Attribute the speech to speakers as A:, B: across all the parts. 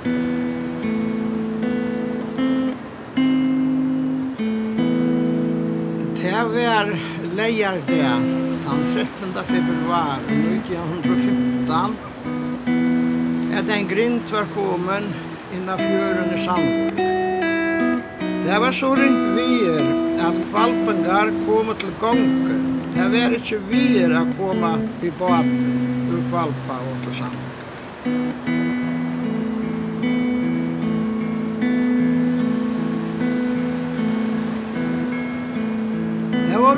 A: Det var leier det den 13. februar 1915 at en grind var kommet innan fjøren i Sandvik. Det var så ringt vier at kvalpengar kom til gonger. Det var ikke vier å komme i baden ur kvalpa og til Sandvik.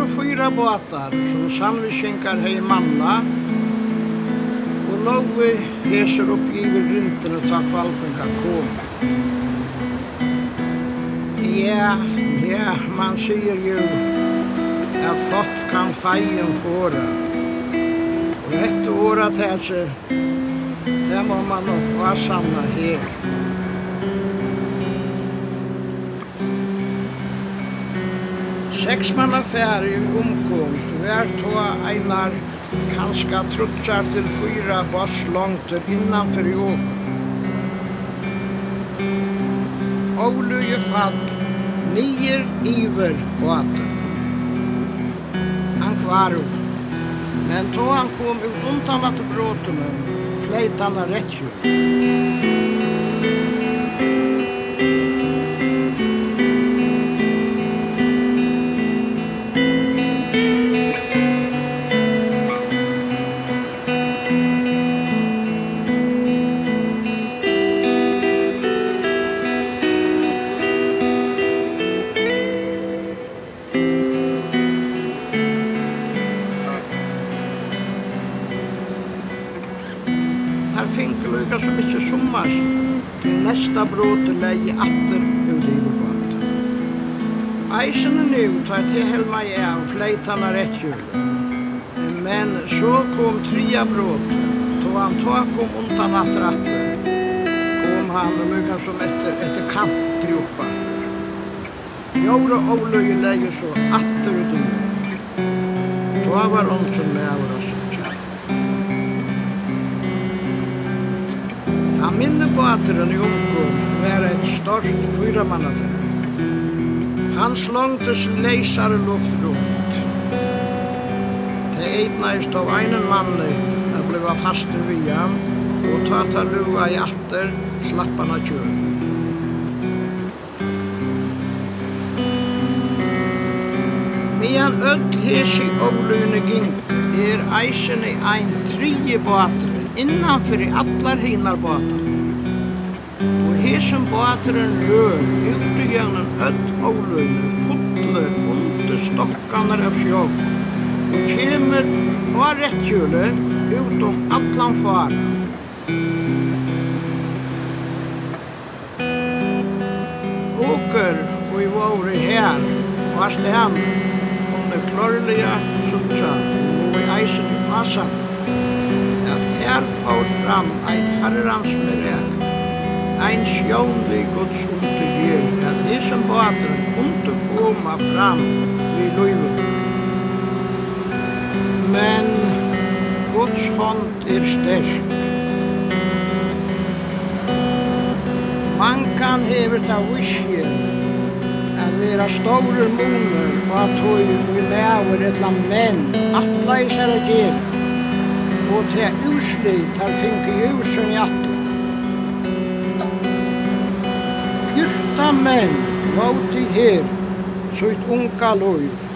A: och fyra båtar som samviskinkar hei manna. og låg vi reser upp i rynten og tar kvalpen kan komma. Ja, ja, man sier jo at fått kan feien fåra. og etter året att här så, må man nog vara samma här. seks manna færi omkomst hver to einar kanska trutsar til fyra boss langt innanför i åker. Åluje fall nier iver båten. Han kvar Men då han kom ut undan att bråten flöjt han rätt ju. lukka som ikkje sommars til nesta bråte leie atter ur livbata. Eisen er nu, ta til helma i av fleitana rett rettjul. Men så kom tria bråte, to han ta kom undan atter atter. Kom han og lukka som etter, etter kant i oppa. Fjore og løye leie så atter ut ur. Ta var ondt som med Han minne båteren i omkomst var et stort fyramannafär. Han slångtes leisare luft rundt. Det eitnaist av einen manni a bliva fast i vian og tata ta lua i atter slapp han av kjøren. Medan öll hesi ólöjne gink er eisen i ein trije båter innanför i allar hinar båtar. Og hesum båteren rør ut i gjennom öll avløyne, fotler, under stokkanar av sjåk, og kjemer og rettjule ut om allan fara. Åker og i våre her, og hast det han, under klorliga og i eisen i passan her fór fram ein herrans mirakel. Ein sjónlig Guds undergjør, at hesen bater kunde koma fram vi løyvet. Men Guds hånd er sterk. Man kan hever ta visje, at vera store muner, og at høy vi med over et land menn, atleis er det gjerne og til uslit har finke ljusen i atle. Fjorta menn vauti her, sutt unga loiv,